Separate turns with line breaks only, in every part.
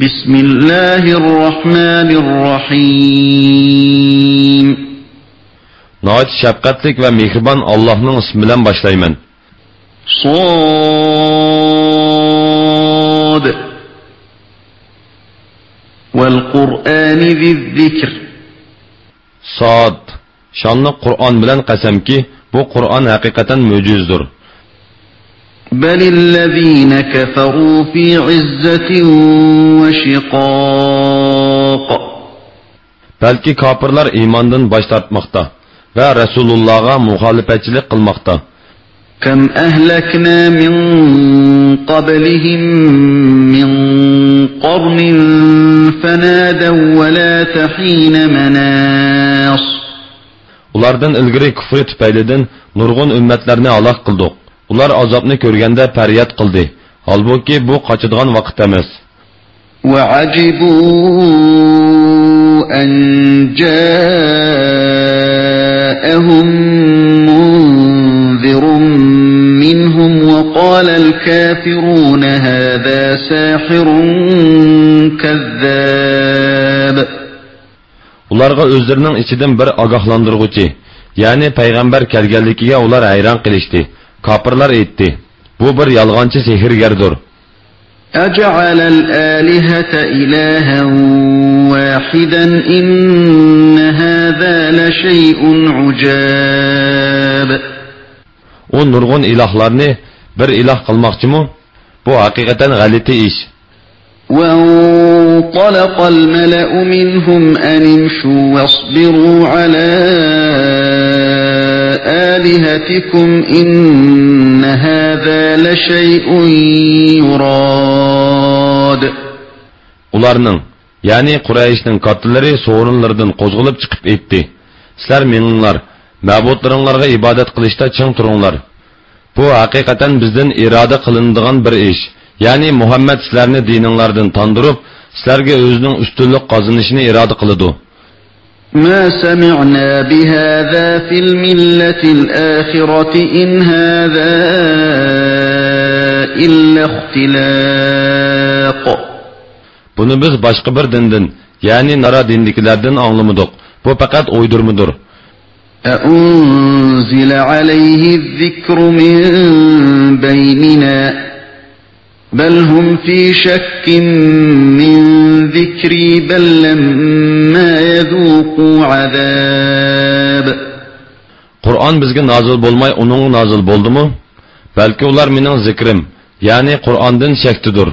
بسم الله الرحمن الرحيم
Nəhayət şəfqətlik və mehriban Allah'ın ismi ilə başlayman.
صاد والقرآن ذي الذكر
Sad. Şanlı Qur'on bilan qasamki, bu Qur'on haqiqatan mo'jizdir.
بل الذين كفروا في عزة وشقاق.
بلكي كافرلار إيماندن باشتارت مختا و رسول الله مخالفتشلق قلمختا
كم أهلكنا من قبلهم من قرن فنادوا ولا تحين مناص.
Ulardan ilgiri kufri tüpeyledin, nurgun ümmetlerini على kıldık. Ular azobni ko'rganda faryod qildi. Holbuki bu qochadigan vaqt emas.
وعجبوا أن جاءهم منذر منهم وقال الكافرون هذا ساحر كذاب
Ularga o'zlarining ichidan bir ogohlantirg'uchi, ya'ni payg'ambar kelganligiga ular hayron qilishdi. Kofirlar aytdi: "Bu bir yolg'onchi sehrgardir."
أجعل الآلهة إلها واحدا إن هذا لشيء عجاب
U nurg'un ilohlarni bir iloh qilmoqchimi? Bu haqiqatan g'alati ish.
وانطلق الملأ منهم أن امشوا واصبروا على آلهتكم إن هذا لشيء يراد
Ularning, ya'ni Qurayshning kattallari so'rinlaridan qo'zg'alib chiqib aytdi: "Sizlar meninglar, ma'budlaringlarga ibodat qilishda ching turinglar. Bu haqiqatan bizdan iroda qilinadigan bir ish. Ya'ni Muhammad sizlarni dininglardan tandirib, sizlarga o'zining ustunlik qozonishini iroda qiladi."
ما سمعنا بهذا في الملة الآخرة إن هذا إلا اختلاق
Buni biz boshqa bir dindan, ya'ni nara dindikilardan anglamadik. Bu faqat o'ydirmadir.
أأنزل عليه الذكر من بيننا بل هم في شك من ذكري بل لما يذوقوا عذاب
Qur'on bizga nozil bo'lmay, uning nozil bo'ldimi? Balki ular mening zikrim, ya'ni Qur'ondan shaktidir.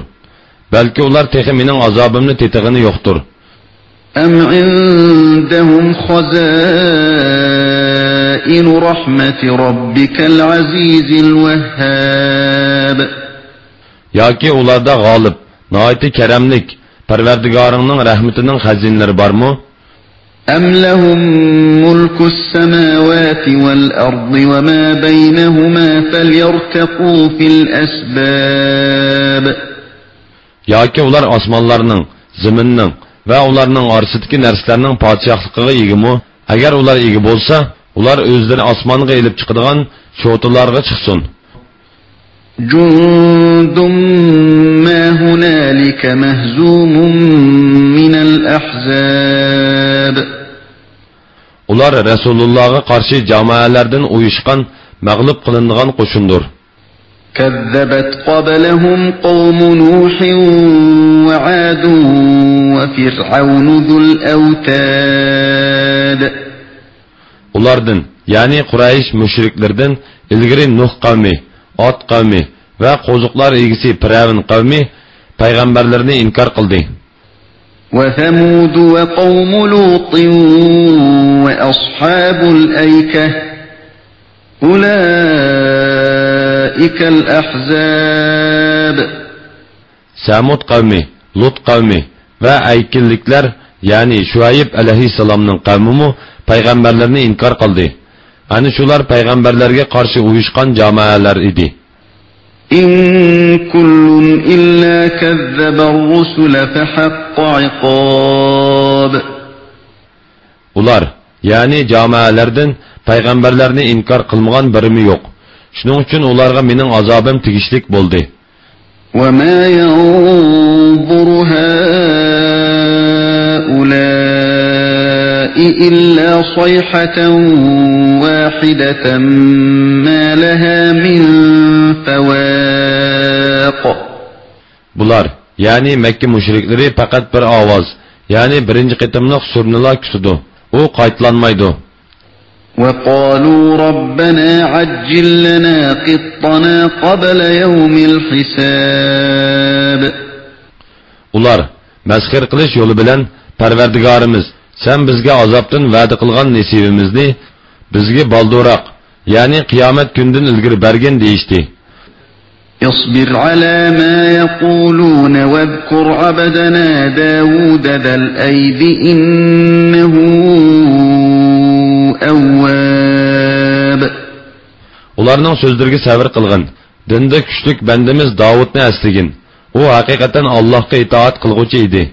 Balki ular texi mening azobimni tetig'ini yo'qdir.
أم عندهم خزائن رحمة ربك العزيز الوهاب
yoki ularda g'olib, noiti karamlik, Parvardigoringning rahmatining xazinalari bormi?
أم لهم ملك السماوات والأرض وما بينهما فليرتقوا في الأسباب
yoki ular osmonlarning, zaminning va ularning orasidagi narsalarning podshohligiga egimi? Agar ular ega bo'lsa, ular o'zlari osmonga elib chiqadigan sho'tilarga chiqsin.
جند ما هنالك مهزوم من الأحزاب
Ular Rasulullohga qarshi jamoalardan uyushgan, mag'lub qilingan qo'shindir.
كذبت قبلهم قوم نوح وعاد وفرعون ذو الأوتاد
Ulardan, ya'ni Quraysh mushriklardan ilgari Nuh qavmi, Ot qavmi va qo'ziqlar egisi Firavun qavmi payg'ambarlarni inkor qildi.
وثمود وقوم لوط وأصحاب الأيكة أولئك الأحزاب
سامود قومي لوط قومي وأيك الليكلر يعني شعيب عليه السلام من قومه پیغمبرلرنی انکار قلدي. آنی شولار پیغمبرلرگه قارشی اویشقان جامعه لر ایدی.
إن كل إلا كذب الرسل فحق عقاب
Ular, ya'ni jamoalardan payg'ambarlarni inkor qilmagan birimi yo'q. Shuning uchun ularga mening azobim tegishlik bo'ldi.
وما ينظر هؤلاء إلا صيحة واحدة ما لها من فواق
Bular, yani Mekke müşrikleri fakat bir avaz, yani birinci qitimliq surnila kütüdü. O qaytlanmaydı.
وقالوا ربنا عجل لنا قطنا قبل يوم الحساب
Ular, məskər qilish yolu bilan Parvardigarimiz, sen bizga azobdan va'da qilgan nasibimizni bizga balduroq, ya'ni qiyomat kundan ilgari bergin deyishdi.
اصبر على ما يقولون واذكر عبدنا داود ذا الأيد إنه أواب
Ularning so'zlariga sabr qilgin. Dinda kuchlik bandamiz Davudni asligin. U haqiqatan Allohga itoat qilguvchi edi.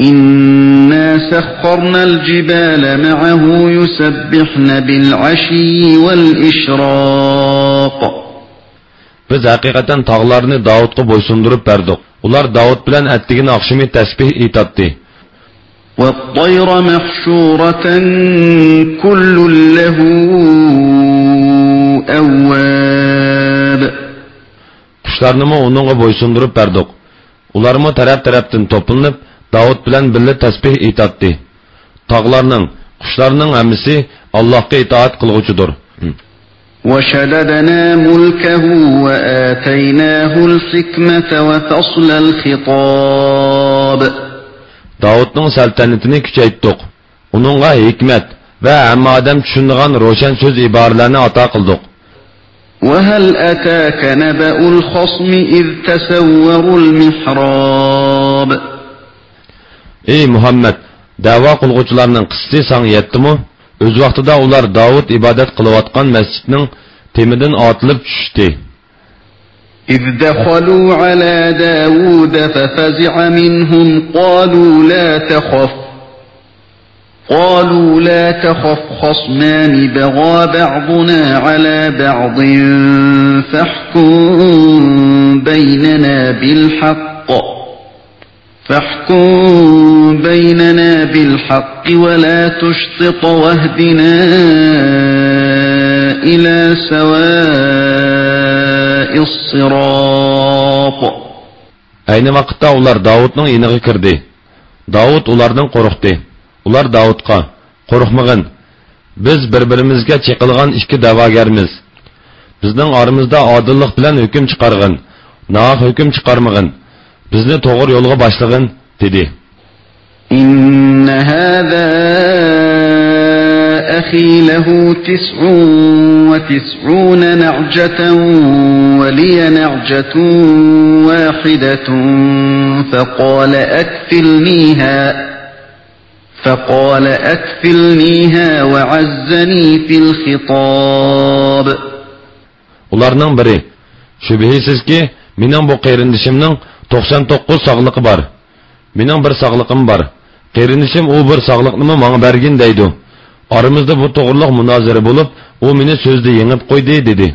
إنا سخرنا الجبال معه يسبحن بالعشي والإشراق
Biz haqiqatan tog'larni Davudga bo'ysundirib berdik. Ular Davud bilan attigin oqshimi tasbih aytadi.
والطير محشورة كل له أواب
Qushlarnimi uningga bo'ysundirib berdik. Ularmi taraf-tarafdan to'planib Davud bilan birga tasbih aytadi. Tog'larning, qushlarning hammasi Allohga itoat qilguvchidir.
وشددنا ملكه وآتيناه الحكمة وفصل الخطاب.
داود نون سلطنتني كشيت توق ونونغا حكمت و اما آدم تشندغان روشن سوز عبارلاني عطا قلدوق
وهل أتاك نبأ الخصم إذ تسوروا المحراب؟
إي محمد دعوة قلقوشلارنن قصتي سان يتمو O'z vaqtida ular Davud ibodat qilayotgan masjidning temidan otilib tushdi.
إذ دخلوا على داود ففزع منهم قالوا لا تخف قالوا لا تخف خصمان بغى بعضنا على بعض فاحكم بيننا بالحق فاحكم بيننا بالحق ولا تشطط واهدنا إلى سواء الصراط
Ayni vaqtda ular Davudning iniga kirdi. Davud ulardan qo'rqdi. Ular Davudga: "Qo'rqmag'in. Biz bir-birimizga cheqilgan ikki da'vogarmiz. Bizning oramizda odillik bilan hukm chiqarg'in, nohaq hukm chiqarmag'in. bizni to'g'ri yo'lga
إن هذا أخي له تسع وتسعون نعجة ولي نعجة واحدة فقال أكفلنيها فقال أكفلنيها وعزني في الخطاب.
ئۇلارنىڭ بىرى شۈبھىسىزكى مېنىڭ بۇ 99 ساغلىقى بار. مېنىڭ بىر ساغلىقىم بار. Qarindishim u bir sog'liqni menga bergin deydi. Aramızda bu to'g'riliq munozara bo'lib, u meni so'zda yengib qo'ydi dedi.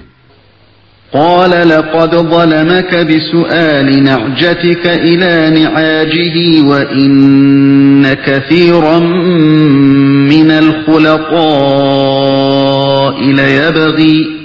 قال لقد ظلمك بسؤال نعجتك إلى نعاجه وإن كثيرا من الخلطاء ليبغي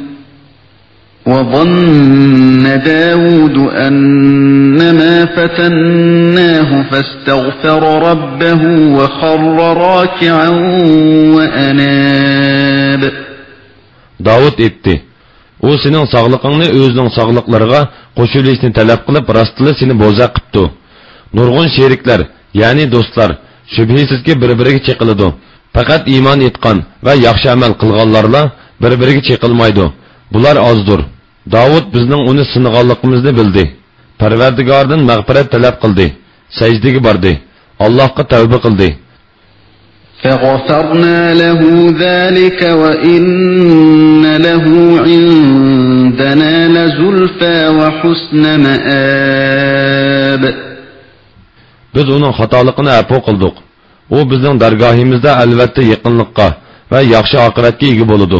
وظن داود أنما فتناه فاستغفر ربه وخر راكعا وأناب
Davud etdi. U sening sog'liqingni o'zining sog'liqlariga qo'shilishni talab qilib, rostli seni bo'za qilibdi. Nurg'un sheriklar, ya'ni do'stlar, shubhisizki bir-biriga cheqiladi. Faqat iymon etgan va yaxshi amal qilganlarla bir-biriga cheqilmaydi. Bular ozdir. Davud bizning uni sinaganligimizni bildi. Parvardigordan mag'firat talab qildi. Sajdaga bordi. Allohga tavba qildi.
فغفرنا له ذلك وإن له عندنا لزلفى وحسن مآب
Biz uning xatoligini afu qildik. U bizning dargohimizda albatta yaqinlikqa va yaxshi oqibatga ega bo'ladi.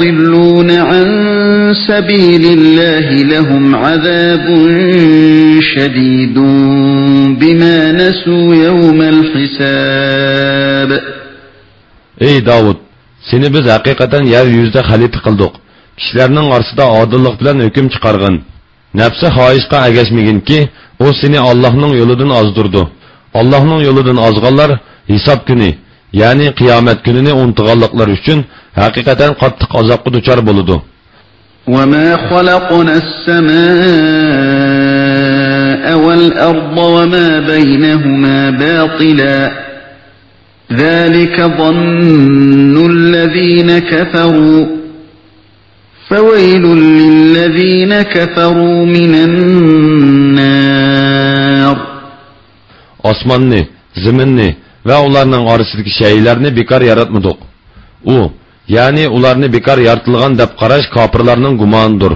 يضلون عن سبيل الله لهم عذاب شديد بما نسوا يوم الحساب
Ey Davud, seni biz haqiqatan yer yuzida xalifa qildik. Kishilarning orasida odillik bilan hukm chiqargan. Nafsi xohishga agashmaginki, u seni Allohning yo'lidan ozdirdi. Allohning yo'lidan ozganlar hisob kuni, ya'ni qiyomat kunini unutganliklar uchun haqiqatan qattiq azobga duchor bo'ladi.
وما خلقنا السماء والأرض وما بينهما باطلا ذلك ظن الذين كفروا فويل للذين كفروا من النار
osmonni, ziminni va ularning orasidagi shaylarni bekor yaratmadik. U, ya'ni ularni bekor yaratilgan deb qarash kofirlarning gumonidir.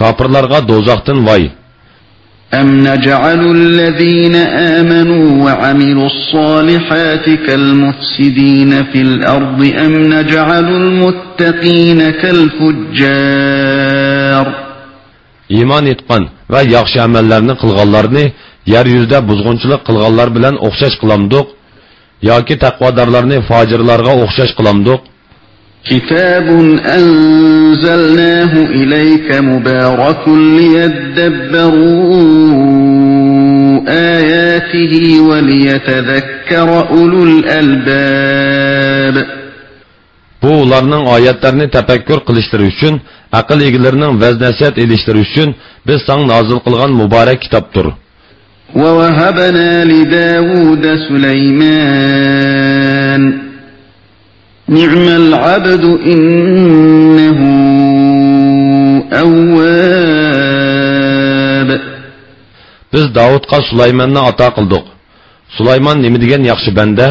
Kofirlarga do'zaxdan voy.
أم نجعل الذين آمنوا وعملوا الصالحات كالمفسدين في الأرض أم نجعل المتقين كالفجار
iymon etgan va yaxshi amallarni qilganlarni yer yuzida buzg'unchilik qilganlar bilan o'xshash qilamdiq yoki taqvodorlarni fojirlarga o'xshash qilamdiq
كتاب أنزلناه إليك مبارك ليدبروا آياته وليتذكر أولو الألباب
bu ularning oyatlarini tafakkur qilishlari uchun aql egalarining vaz nasihat elishlari uchun biz sang nozil qilgan muborak kitobdir
ووهبنا لداود سليمان نعم العبد إنه أواب
biz davudga sulaymonni ato qildik sulaymon nima degan yaxshi banda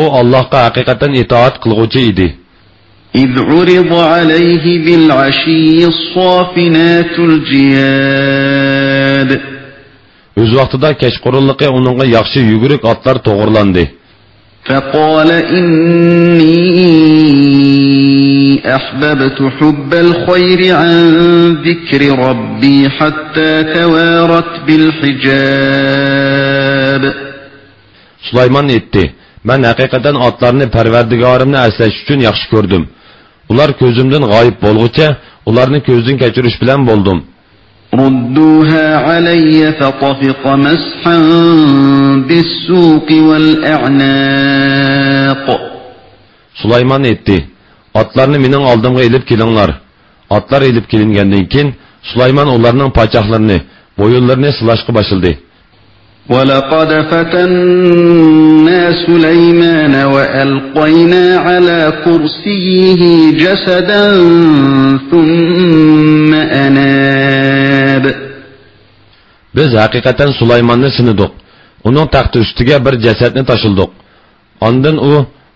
u allohga haqiqatan itoat qilg'uvchi edi
إذ عرض عليه بالعشي الصافنات الجياد
o'z vaqtida kechqurunliqi uningga yaxshi yugurik otlar to'g'irlandi
فقال إني أحببت حب الخير عن ذكر ربي حتى توارت بالحجاب
sulaymon aytdi man haqiqatan otlarni parvardigorimni asrash uchun yaxshi ko'rdim ular ko'zimdan g'oyib bo'lg'ucha ularni ko'zdan kechirish bilan bo'ldim
ردوها علي فطفق مسحا بالسوق والأعناق
sulaymon aytdi otlarni mening oldimga ilib kelinglar otlar ilib kelingandan keyin sulaymon ularning pochoqlarini bo'yinlarini silashga boshladi
ولقد فتنا سليمان وألقينا على كرسيه جسدا ثم
biz haqiqatan sulaymonni sinidik uning taxti ustiga bir jasadni tashildik ondan u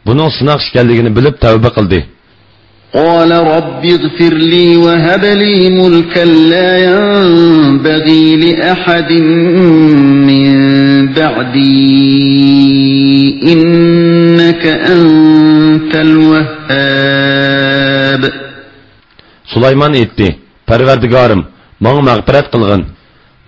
buning sinoq ekanligini bilib tavba qildi
قال رب اغفر لي وهب لي ملكا لا ينبغي لأحد من بعدي إنك أنت الوهاب
sulaymon aytdi parvardigorim manga mag'firat qilg'in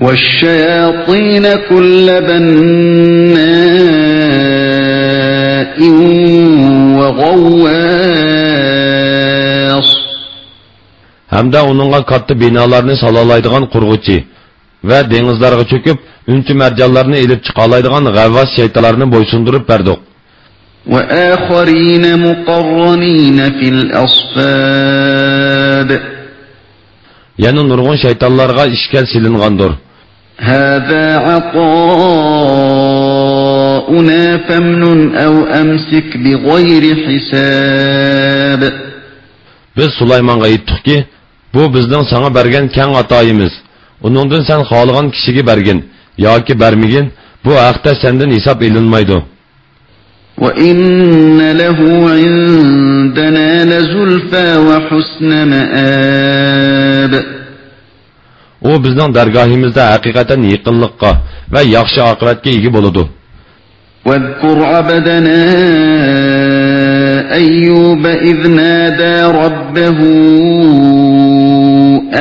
والشياطين كل بناء وغواص
hamda uningga katta binolarni salolaydigan qurg'uchi va dengizlarga cho'kib unchi marjonlarni ilib chiqolaydigan g'avvos shaytonlarni bo'ysundirib berdik
وآخرين مقرنين في الأصفاد
yana nurg'un shaytonlarga ishkal silingandir
هذا عطاؤنا فامنن أو أمسك بغير حساب
biz sulaymonga aytdikki bu bizning sanga bergan kang atoyimiz uningdan sen xohlagan kishiga bergin yoki bermagin bu haqda sendan hisob ilinmaydi
وإن له عندنا لزلفى وحسن مآب
u bizning dargohimizda haqiqatan yaqinlikqa va yaxshi oqibatga ega bo'ladi
واذكر عبدنا أيوب إذ نادى ربه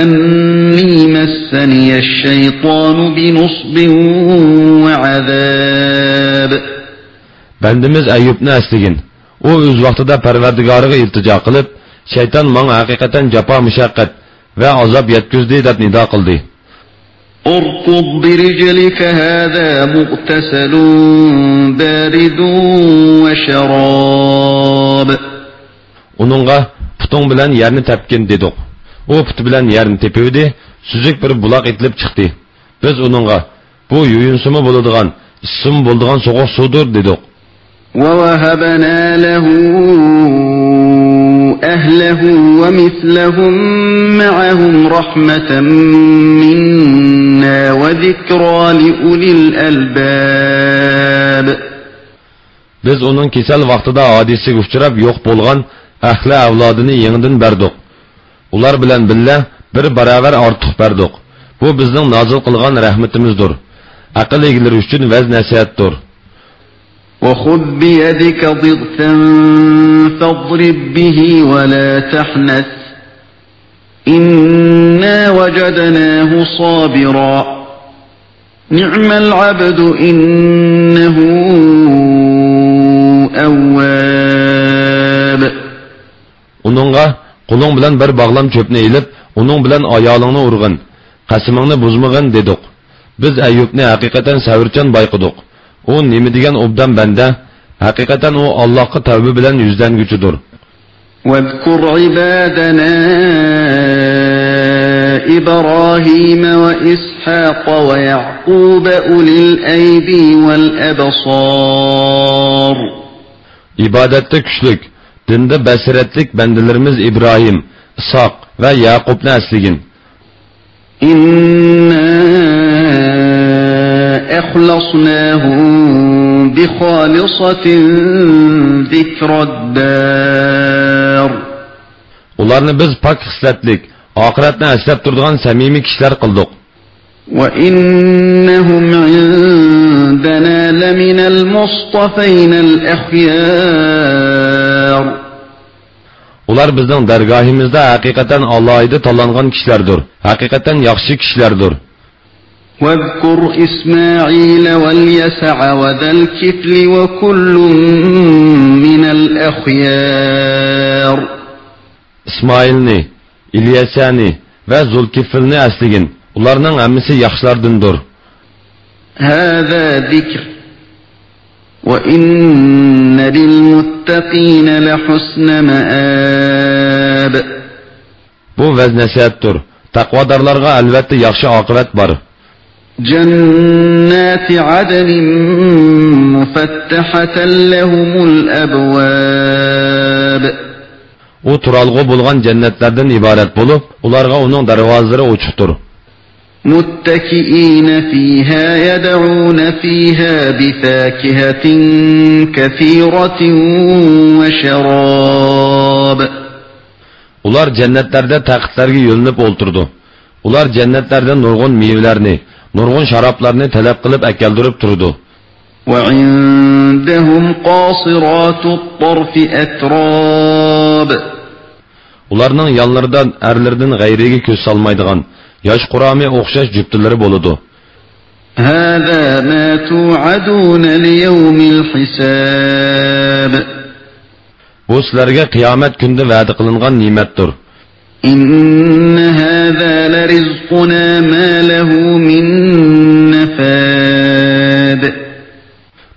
أني مسني الشيطان بنصب وعذاب
bandimiz ayyubni asligin u o'z vaqtida parvardigoriga iltijo qilib shayton manga haqiqatan jafo mushaqqat va azob yetkazdi deb nido qildi
اركض برجلك هذا مغتسل بارد وشراب
uningga putung bilan yerni tepgin dedik u puti bilan yerni tepivdi suzuk bir buloq etilib chiqdi biz uningga bu yuyinsimi bo'ladigan ichsimi bo'ladigan so'g'uq suvdir dedik
ووهبنا له أهله ومثلهم معهم رحمة منا وذكرى لأولي الألباب
biz uning kasal vaqtida hodisiga uchrab yo'q bo'lgan ahli avlodini yangidan berdik ular bilan billa bir barobar ortiq berdik bu bizning nozil qilgan rahmatimizdir aql egalari uchun vaz nasihatdir
وخذ بيدك ضغثا فاضرب به ولا تحنث إنا وجدناه صابرا نعم العبد إنه أواب
uningga qo'ling bilan bir bog'lam cho'pni ilib uning bilan ayolingni urg'in qasimingni buzmag'in dedik biz ayyubni haqiqatan savrchan bayqidik u nima degan obdan banda haqiqatan u allohga tavba bilan yuzlanguchidir
واذكر عبادنا إبراهيم وإسحاق ويعقوب أولي الأيدي والأبصار
ibodatda kuchlik dinda basiratlik bandalarimiz ibrohim isoq va yaqubni asligin
إنا أخلصناهم بخالصة ذكر الدار
ularni biz pok xislatlik oxiratni aslab turadigan samimiy kishilar qildik
وإنهم عندنا لمن المصطفين الأخيار
ular bizning dargohimizda haqiqatan Allohida tanlangan kishilardir haqiqatan yaxshi kishilardir
واذكر إسماعيل واليسع وذا الكفل وكل من الأخيار
ismoilni ilyasani va zulkifilni asligin ularning hammasi yaxshilardindir
هذا ذكر وإن للمتقين لحسن مآب
bu vaz nasihatdir taqvodorlarga albatta yaxshi oqibat bor
جنات عدن مفتحة لهم الأبواب
u turalg'u bo'lgan jannatlardan iborat bo'lib ularga uning darvozalari ochiqdir
متكئين فيها يدعون فيها بفاكهة كثيرة وشراب
ular jannatlarda taqitlarga yo'linib o'ltirdi ular jannatlarda nurg'un mevalarni nurg'un sharoblarni talab qilib akaldirib turdi
وعندهم قاصرات الطرف أتراب
Ularning yonlaridan erlardan g'ayriga ko'z solmaydigan yosh qurami o'xshash juftilari bo'ladi.
هذا ما توعدون ليوم الحساب
Bu sizlarga qiyomat kunida va'da qilingan ne'matdir.
إن هذا لرزقنا ما له من نفاد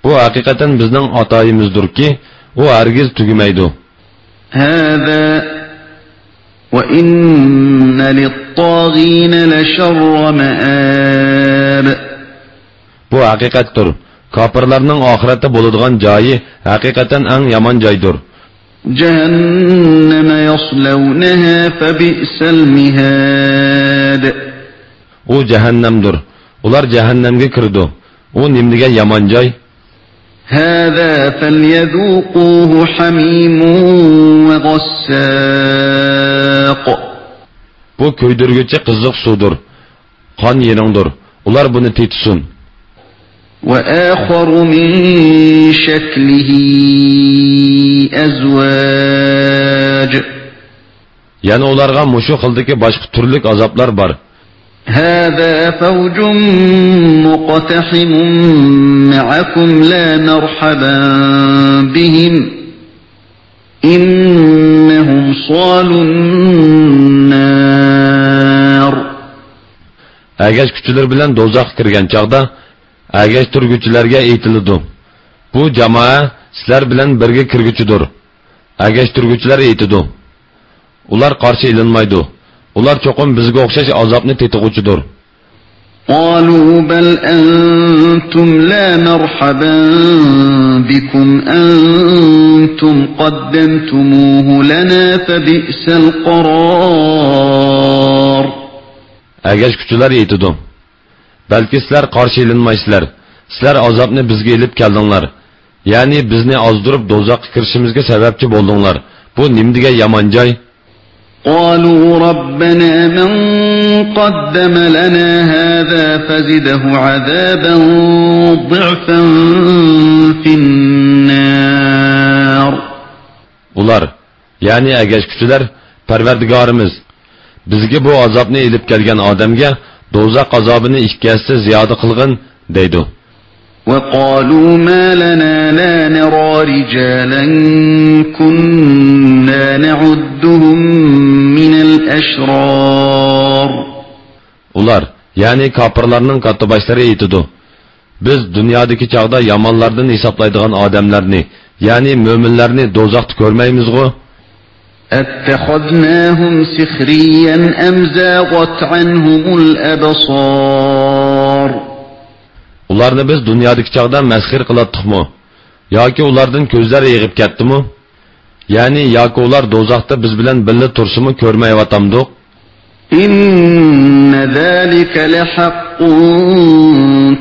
Bu haqiqatan bizning atoyimizdirki, u hargiz tugamaydi.
هذا وإن للطاغين لشر مآب
Bu haqiqatdir. Kofirlarning oxiratda bo'ladigan joyi haqiqatan eng yomon joydir.
جهنم يصلونها فبئس المهاد
U jahannamdir. Ular jahannamga kirdi. U nimniga yomon joy?
هذا فليذوقوه حميم وغساق
Bu ko'ydirguchi qiziq suvdir. Qon yeringdir. Ular buni tetsin.
وآخر من شكله أزواج.
يەنە ئۇلارغا مۇشۇ خىلدىكى باشقا تۈرلۈك ئازابلار بار
هذا فوج مقتحم معكم لا مرحبا بهم. إنهم صالو النار.
ئەگەشكۈچىلەر بىلەن دوزاخقا كىرگەن ئەگەشتۈرگۈچىلەرگە ئېيتىلىدۇ. بۇ جامائە sizlar bilan birga kirguchidir. Agash turguchilar aytidi. Ular qarshi ilinmaydi. Ular cho'qim bizga o'xshash azobni tetig'uchidir.
قالوا بل أنتم لا مرحبا بكم أنتم قدمتموه لنا فبئس القرار
Agash kuchilar aytidi. Balki sizlar qarshi ilinmaysizlar. Sizlar azobni bizga elib keldinglar. Ya'ni bizni ozdirib do'zaxga kirishimizga sababchi bo'ldinglar. Bu nimdiga yomon joy?
قالوا ربنا من قدم لنا هذا فزده عذابا ضعفا في النار
Ular, ya'ni agash kuchilar, Parvardigorimiz bizga bu azobni elib kelgan odamga do'zax azobini ikkasi ziyoda qilg'in deydi.
وقالوا ما لنا لا نرى رجالا كنا نعدهم من الأشرار
Ular, ya'ni kofirlarning kattaboshlari aytidi. Biz dunyodagi chog'da yomonlardan hisoblaydigan odamlarni, ya'ni mo'minlarni do'zaxda ko'rmaymizg'u?
أتخذناهم سخريا أم زاغت عنهم الأبصار
Ularni biz dunyodagi chog'da masxir qilatdikmi? yoki ulardan ko'zlari yig'ib ketdimi? Ya'ni yoki ular do'zaxda biz bilan birga tursimi ko'rmayotgandik?
إن ذلك لحق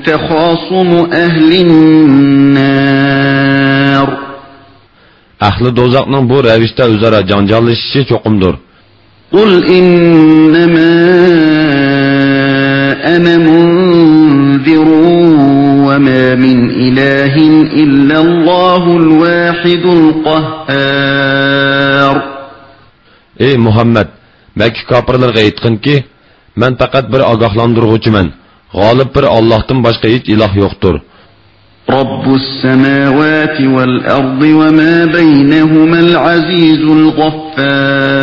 تخاصم أهل النار
Ahli dozaqның bu rəvişdə üzərə cancanlaşışı çoxumdur.
Qul innəmə ənə munzirun və mə min ilahin illallahul vəxidul qahhər.
Ey Muhammed, Məkkə kapırlarına etkin ki, mən faqat bir agahlandırğıcı mən. Qalib bir Allah'tan başqa hiç ilah yoxdur.
رب السماوات والأرض وما بينهما العزيز الغفار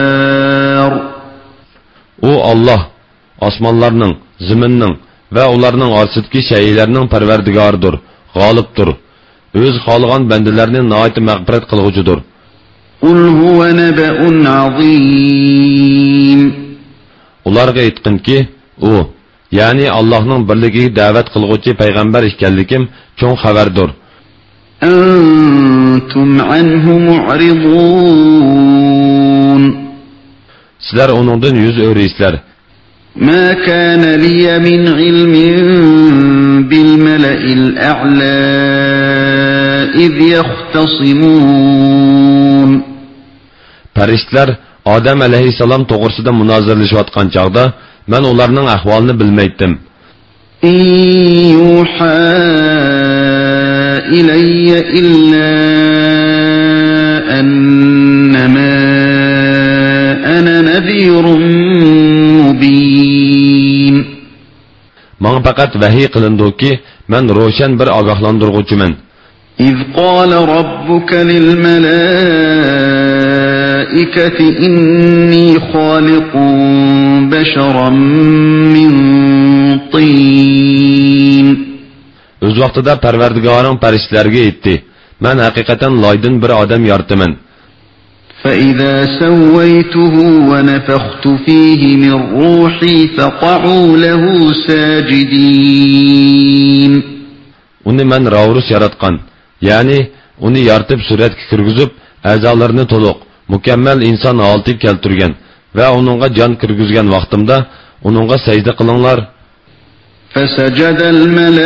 U Alloh osmonlarning, zaminning va ularning orasidagi shaylarning parvardigoridir, g'olibdir. O'z xohlagan bandalarni nihoyat mag'firat qilg'uchidir.
قل هو نبأ عظيم
Ularga aytqinki, u, ya'ni Allohning birligiga da'vat qilguvchi payg'ambar ekanligim cho'ng xabardir.
أنتم عنه معرضون
Sizlar uningdan yuz o'raysizlar.
ما كان لي من علم بالملأ الأعلى إذ يختصمون
Farishtalar Odam alayhissalom to'g'risida munozirlashayotgan chog'da men ularning ahvolini bilmaydim.
إن يوحى إلي إلا أنما أنا نذير مبين
Маңа faqat vahiy qilindiki, men ro'shan bir ogohlantirg'uchiman.
إذ قال ربك للملائكة إني خالق بشرا من طين
O'z vaqtida Parvardigoring farishtalarga aytdi: "Men haqiqatan loydan bir odam yoritaman.
فإذا سويته ونفخت فيه من روحي فقعوا له ساجدين
Uni men Ravrus yaratgan, ya'ni uni yoritib suratga kirgizib, a'zolarini to'liq, mukammal inson holatiga keltirgan va uningga jon kirgizgan vaqtimda uningga sajda qilinglar.
فسجد الملائكة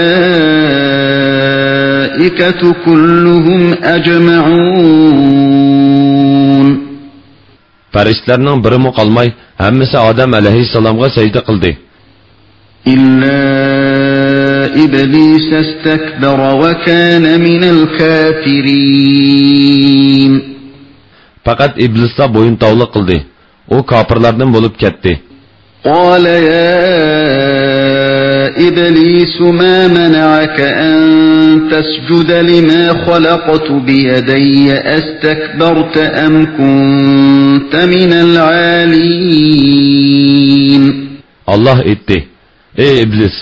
كلهم أجمعون
Farishtalarning birimi qolmay, hammasi Odam alayhissalomga sajda qildi.
إلا إبليس استكبر وكان من الكافرين.
Faqat iblisda bo'yin tovliq qildi. U kofirlardan bo'lib ketdi.
قال يا إبليس ما منعك أن تسجد لما خلقت بيدي؟ أستكبرت أم كنت من العالين؟
Allah aytdi: "Ey iblis,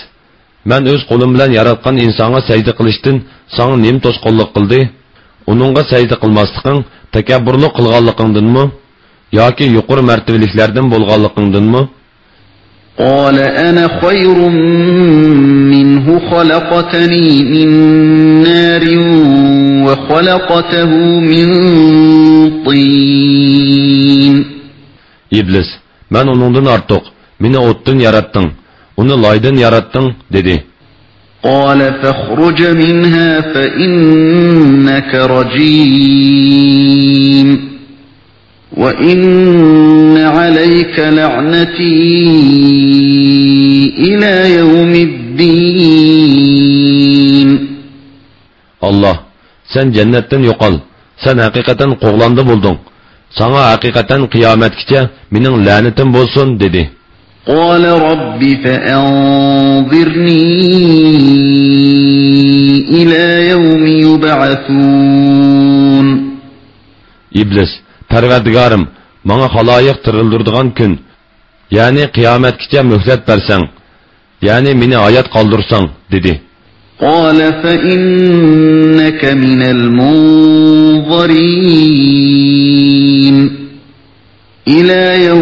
men o'z qo'lim bilan yaratgan insonga sajda qilishdan sana nim to'sqinlik qildi? Uningga sajda qilmasliging takabburlik qilganligingdanmi yoki yuqori martabaliklardan bo'lganligingdanmi?"
قال أنا خير منه خلقتني من نار وخلقته من طين
Iblis: "Men uningdan ortiq, meni o'tdan yaratding, uni loydan yaratding" dedi.
قال فاخرج منها فإنك رجيم وإن عليك لعنتي إلى يوم الدين
Allah, sen jannatdan yo'qol. Sen haqiqatan qo'g'landa bo'lding. Sana haqiqatan qiyomatgacha mening la'natim bo'lsin dedi.
قال رب فأنظرني إلى يوم يبعثون.
إبلس پروردگارم مانا خلایق ترلدردغان کن یعنی قیامت کچه مهلت برسن یعنی منی آیت قلدرسن دیدی
قال فإنك من المنظرین إلى يوم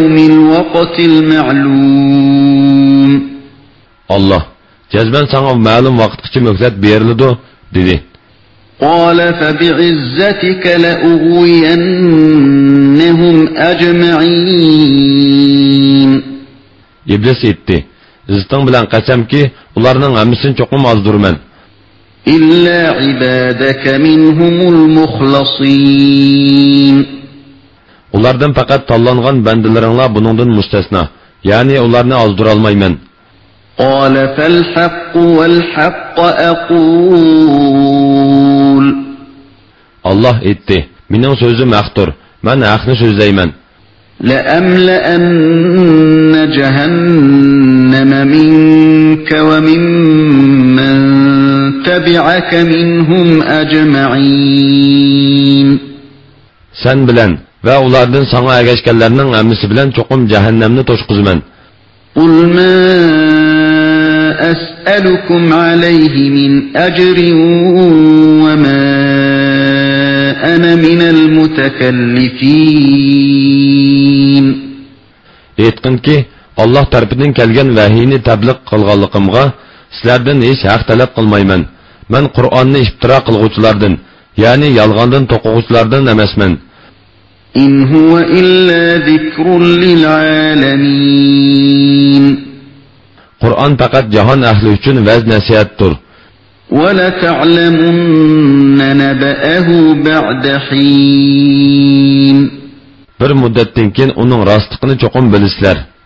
الوقت المعلوم
Allah, jazban sana ma'lum vaqtgacha muhlat beriladi dedi.
قال فبعزتك لأغوينهم أجمعين
Iblis aytdi: "Iziting bilan qasamki, ularning hammasini cho'qim ozdurman.
إلا عبادك منهم المخلصين
Ulardan faqat tanlangan bandalaringlar buningdan mustasno, ya'ni ularni ozdira olmayman."
قال فالحق والحق أقول
Allah aytdi: "Mening so'zim haqdir. Men haqni so'zlayman."
لأملأن جهنم منك وممن تبعك منهم أجمعين
Sen bilan va ulardan sana ergashganlarning hammasi bilan cho'qim jahannamni to'shqizaman.
قل ما أسألكم عليه من أجر وما أنا من المتكلفين
Aytqinki, Alloh tarafidan kelgan vahiyni tabliq qilganligimga sizlardan hech haq talab qilmayman. Men Qur'onni iftiro qilguvchilardan, ya'ni yolg'ondan to'quvchilardan emasman.
إن هو إلا ذكر للعالمين.
قرآن فقط جهان أهل الجن وزن سيادتر
ولتعلمن نبأه بعد حين.
بر مدتين كن أنهم راستقن جقن بلسلر.